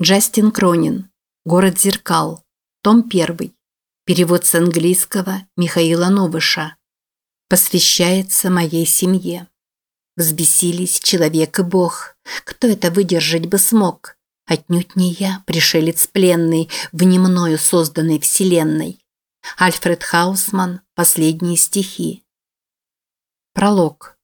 Джастин Кронин. Город зеркал. Том 1. Перевод с английского Михаила Новыша. Посвящается моей семье. Взбесились человек и Бог. Кто это выдержать бы смог? Отнюдь не я, пришелец пленный в немною созданной вселенной. Альфред Хаусман. Последние стихи. Пролог.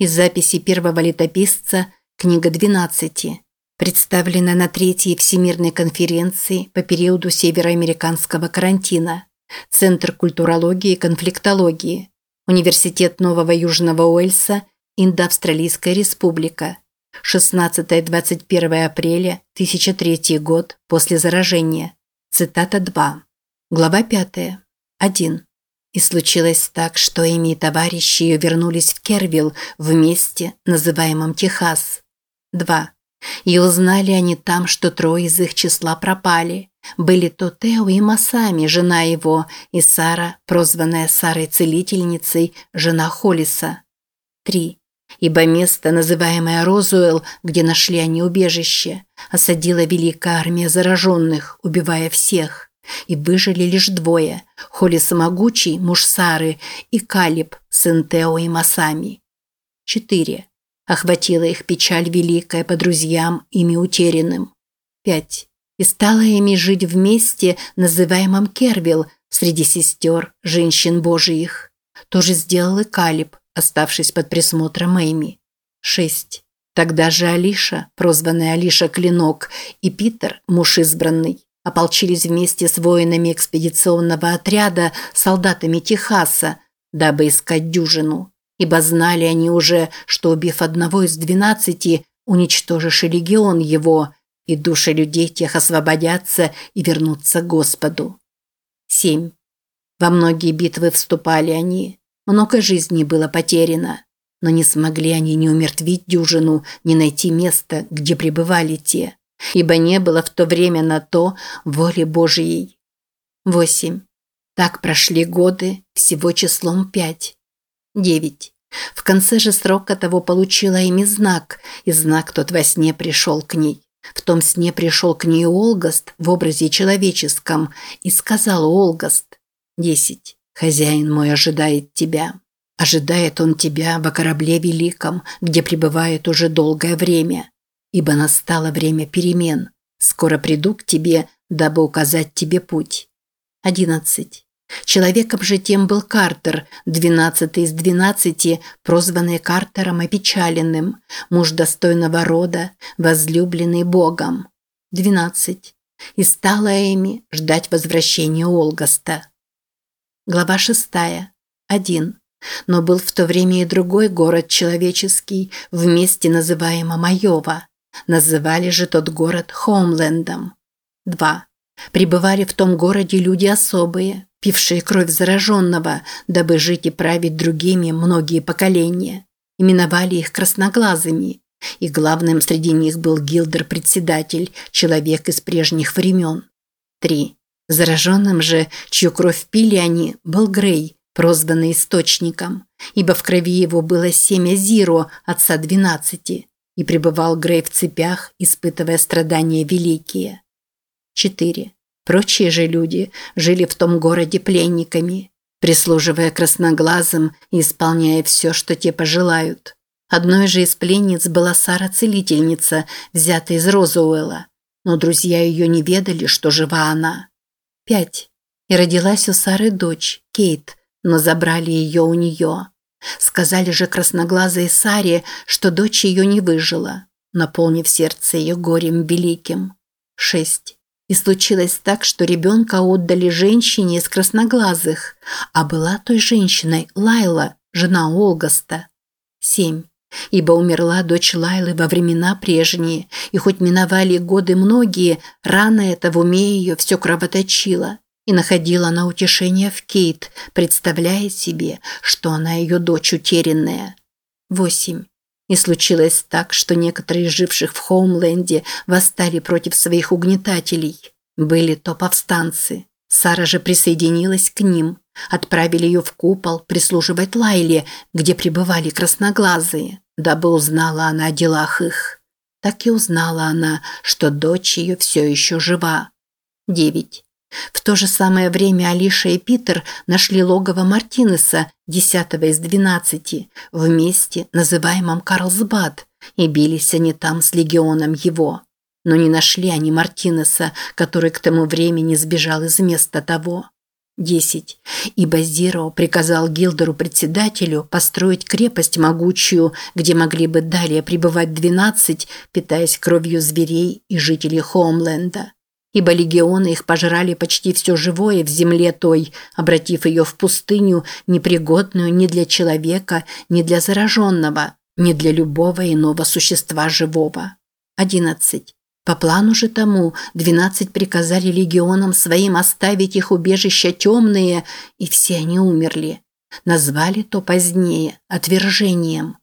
Из записи первого летописца, книга 12 представлена на третьей Всемирной конференции по периоду североамериканского карантина, Центр культурологии и конфликтологии, Университет Нового Южного Уэльса, Индоавстралийская республика, 16-21 апреля 1003 год после заражения. Цитата 2. Глава 5. 1. И случилось так, что Эми и товарищи ее вернулись в Кервилл в месте, называемом Техас. 2. И узнали они там, что трое из их числа пропали. Были то Тео и Масами, жена его, и Сара, прозванная Сарой-целительницей, жена Холлиса. 3. Ибо место, называемое Розуэлл, где нашли они убежище, осадила великая армия зараженных, убивая всех. И выжили лишь двое – Холлис Могучий, муж Сары, и Калиб, сын Тео и Масами. 4. Охватила их печаль великая по друзьям, ими утерянным. 5. И стала ими жить вместе, называемом Кервилл, среди сестер, женщин божиих. Тоже сделал и Калиб, оставшись под присмотром Эйми. 6. Тогда же Алиша, прозванная Алиша Клинок, и Питер, муж избранный, ополчились вместе с воинами экспедиционного отряда, солдатами Техаса, дабы искать дюжину ибо знали они уже, что, убив одного из двенадцати, уничтожишь и легион его, и души людей тех освободятся и вернутся к Господу. 7. Во многие битвы вступали они, много жизней было потеряно, но не смогли они ни умертвить дюжину, ни найти место, где пребывали те, ибо не было в то время на то воли Божией. 8. Так прошли годы, всего числом пять. 9. В конце же срока того получила ими знак, и знак тот во сне пришел к ней. В том сне пришел к ней Олгаст в образе человеческом и сказал Олгаст. Десять. Хозяин мой ожидает тебя. Ожидает он тебя во корабле великом, где пребывает уже долгое время. Ибо настало время перемен. Скоро приду к тебе, дабы указать тебе путь. Одиннадцать. Человеком же тем был Картер, двенадцатый из двенадцати, прозванный Картером опечаленным, муж достойного рода, возлюбленный Богом. Двенадцать. И стала Эми ждать возвращения Олгаста. Глава шестая. Один. Но был в то время и другой город человеческий, в месте называемом Айова. Называли же тот город Хоумлендом. Два. Пребывали в том городе люди особые, пившие кровь зараженного, дабы жить и править другими многие поколения. Именовали их красноглазыми, и главным среди них был Гилдер-председатель, человек из прежних времен. 3. Зараженным же, чью кровь пили они, был Грей, прозванный Источником, ибо в крови его было семя Зиро, отца двенадцати, и пребывал Грей в цепях, испытывая страдания великие. 4. Прочие же люди жили в том городе пленниками, прислуживая красноглазым и исполняя все, что те пожелают. Одной же из пленниц была Сара-целительница, взятая из Розуэлла, но друзья ее не ведали, что жива она. 5. И родилась у Сары дочь, Кейт, но забрали ее у нее. Сказали же красноглазой Саре, что дочь ее не выжила, наполнив сердце ее горем великим. 6. И случилось так, что ребенка отдали женщине из красноглазых, а была той женщиной Лайла, жена Олгаста. 7. Ибо умерла дочь Лайлы во времена прежние, и хоть миновали годы многие, рана эта в уме ее все кровоточила. И находила она утешение в Кейт, представляя себе, что она ее дочь утерянная. 8. И случилось так, что некоторые из живших в Хоумленде восстали против своих угнетателей. Были то повстанцы. Сара же присоединилась к ним. Отправили ее в купол прислуживать Лайле, где пребывали красноглазые, дабы узнала она о делах их. так и узнала она, что дочь ее все еще жива. 9. В то же самое время Алиша и Питер нашли логово Мартинеса, десятого из двенадцати, в месте, называемом Карлсбад, и бились они там с легионом его. Но не нашли они Мартинеса, который к тому времени сбежал из места того. 10. Ибо Зиро приказал Гилдеру-председателю построить крепость могучую, где могли бы далее пребывать 12, питаясь кровью зверей и жителей Хоумленда ибо легионы их пожрали почти все живое в земле той, обратив ее в пустыню, непригодную ни для человека, ни для зараженного, ни для любого иного существа живого. 11. По плану же тому, двенадцать приказали легионам своим оставить их убежища темные, и все они умерли. Назвали то позднее отвержением.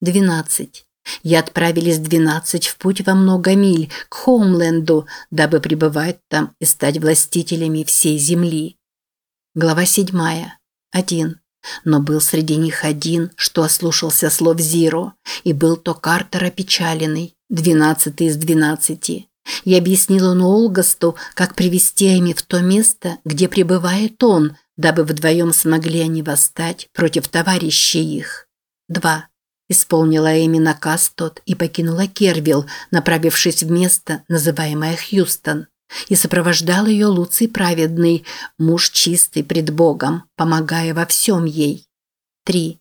Двенадцать и отправились двенадцать в путь во много миль к Хоумленду, дабы пребывать там и стать властителями всей земли. Глава седьмая. Один. Но был среди них один, что ослушался слов Зиро, и был то Картер опечаленный, двенадцатый из двенадцати. И объяснил он Олгасту, как привести ими в то место, где пребывает он, дабы вдвоем смогли они восстать против товарищей их. Два. Исполнила Эми наказ тот и покинула Кервилл, направившись в место, называемое Хьюстон. И сопровождал ее Луций праведный, муж чистый пред Богом, помогая во всем ей. 3.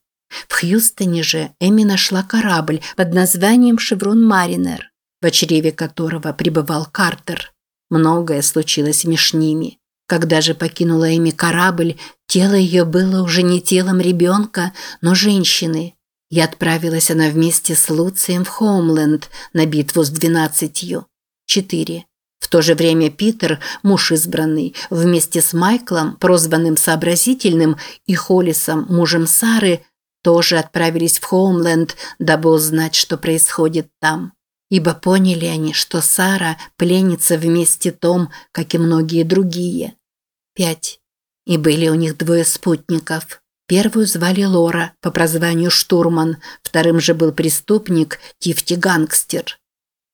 В Хьюстоне же Эми нашла корабль под названием «Шеврон Маринер», в чреве которого пребывал Картер. Многое случилось между ними. Когда же покинула Эми корабль, тело ее было уже не телом ребенка, но женщины – и отправилась она вместе с Луцием в Хоумленд на битву с двенадцатью. Четыре. В то же время Питер, муж избранный, вместе с Майклом, прозванным Сообразительным, и Холлисом, мужем Сары, тоже отправились в Хоумленд, дабы узнать, что происходит там. Ибо поняли они, что Сара пленится вместе том, как и многие другие. Пять. И были у них двое спутников. Первую звали Лора по прозванию Штурман, вторым же был преступник Тифти Гангстер.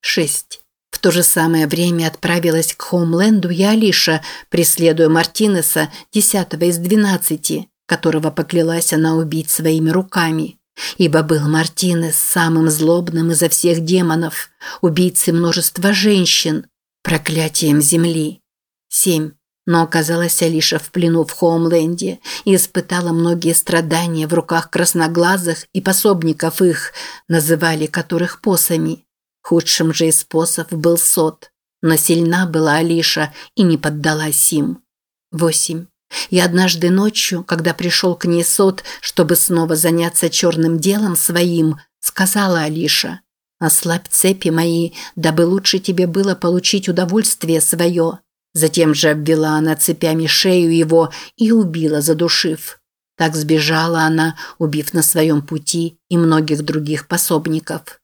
6. В то же самое время отправилась к Хоумленду и Алиша, преследуя Мартинеса, десятого из двенадцати, которого поклялась она убить своими руками. Ибо был Мартинес самым злобным изо всех демонов, убийцей множества женщин, проклятием земли. 7. Но оказалась Алиша в плену в Хоумленде и испытала многие страдания в руках красноглазых и пособников их, называли которых посами. Худшим же из способ был сот. Но сильна была Алиша и не поддалась им. 8. И однажды ночью, когда пришел к ней сот, чтобы снова заняться черным делом своим, сказала Алиша, «Ослабь цепи мои, дабы лучше тебе было получить удовольствие свое». Затем же обвела она цепями шею его и убила, задушив. Так сбежала она, убив на своем пути и многих других пособников.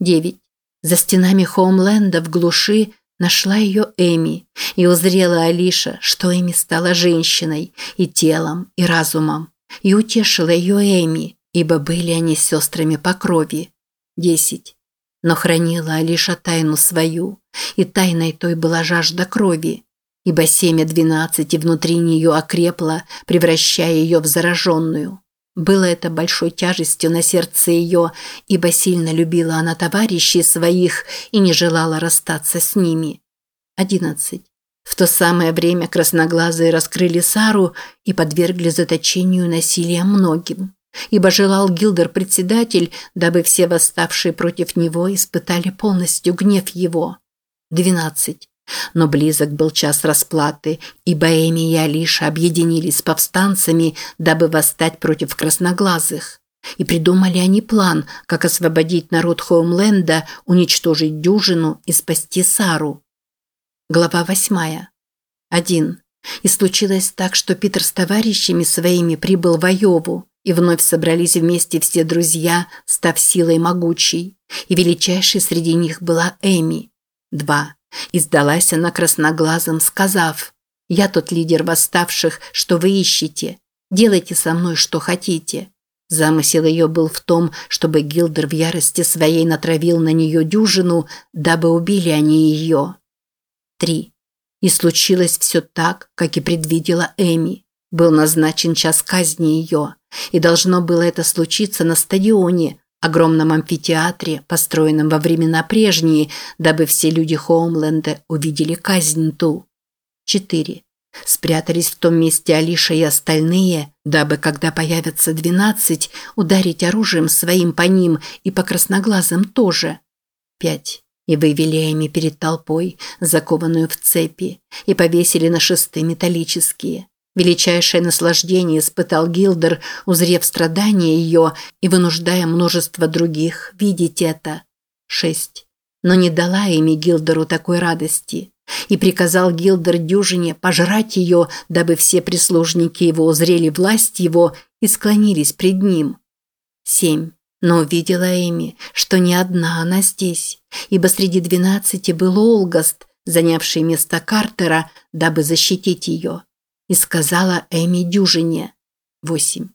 9. За стенами Хоумленда в глуши нашла ее Эми и узрела Алиша, что Эми стала женщиной и телом, и разумом, и утешила ее Эми, ибо были они сестрами по крови. 10. Но хранила Алиша тайну свою, и тайной той была жажда крови, ибо семя двенадцати внутри нее окрепло, превращая ее в зараженную. Было это большой тяжестью на сердце ее, ибо сильно любила она товарищей своих и не желала расстаться с ними. 11. В то самое время красноглазые раскрыли Сару и подвергли заточению насилия многим ибо желал Гилдер-председатель, дабы все восставшие против него испытали полностью гнев его. 12. Но близок был час расплаты, и Эми и Алиша объединились с повстанцами, дабы восстать против красноглазых. И придумали они план, как освободить народ Хоумленда, уничтожить дюжину и спасти Сару. Глава восьмая. Один. И случилось так, что Питер с товарищами своими прибыл в Айову. И вновь собрались вместе все друзья, став силой могучей. И величайшей среди них была Эми. Два. И сдалась она красноглазым, сказав, «Я тот лидер восставших, что вы ищете. Делайте со мной, что хотите». Замысел ее был в том, чтобы Гилдер в ярости своей натравил на нее дюжину, дабы убили они ее. 3. И случилось все так, как и предвидела Эми. Был назначен час казни ее, и должно было это случиться на стадионе, огромном амфитеатре, построенном во времена прежние, дабы все люди Хоумленда увидели казнь ту. 4. Спрятались в том месте Алиша и остальные, дабы, когда появятся двенадцать, ударить оружием своим по ним и по красноглазым тоже. 5. И вывели Эми перед толпой, закованную в цепи, и повесили на шесты металлические. Величайшее наслаждение испытал Гилдер, узрев страдания ее и вынуждая множество других видеть это. 6. Но не дала Эми Гилдеру такой радости. И приказал Гилдер дюжине пожрать ее, дабы все прислужники его узрели власть его и склонились пред ним. 7. Но увидела Эми, что не одна она здесь, ибо среди двенадцати был Олгаст, занявший место Картера, дабы защитить ее. И сказала Эми дюжине. 8.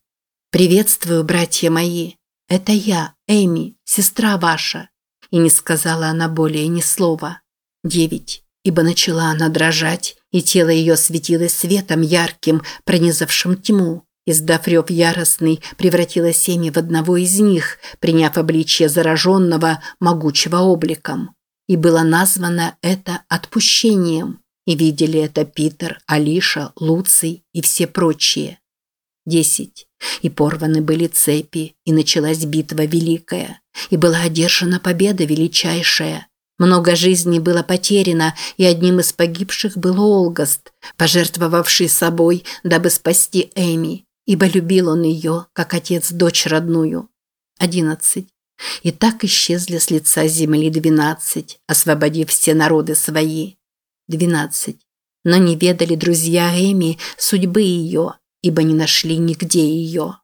«Приветствую, братья мои. Это я, Эми, сестра ваша». И не сказала она более ни слова. 9. Ибо начала она дрожать, и тело ее светилось светом ярким, пронизавшим тьму. Издав рев яростный, превратила семьи в одного из них, приняв обличье зараженного, могучего обликом. И было названо это отпущением. И видели это Питер, Алиша, Луций и все прочие. Десять. И порваны были цепи, и началась битва великая, и была одержана победа величайшая. Много жизней было потеряно, и одним из погибших был Олгаст, пожертвовавший собой, дабы спасти Эми ибо любил он ее, как отец дочь родную. Одиннадцать. И так исчезли с лица земли двенадцать, освободив все народы свои. Двенадцать. Но не ведали друзья Эми судьбы ее, ибо не нашли нигде ее.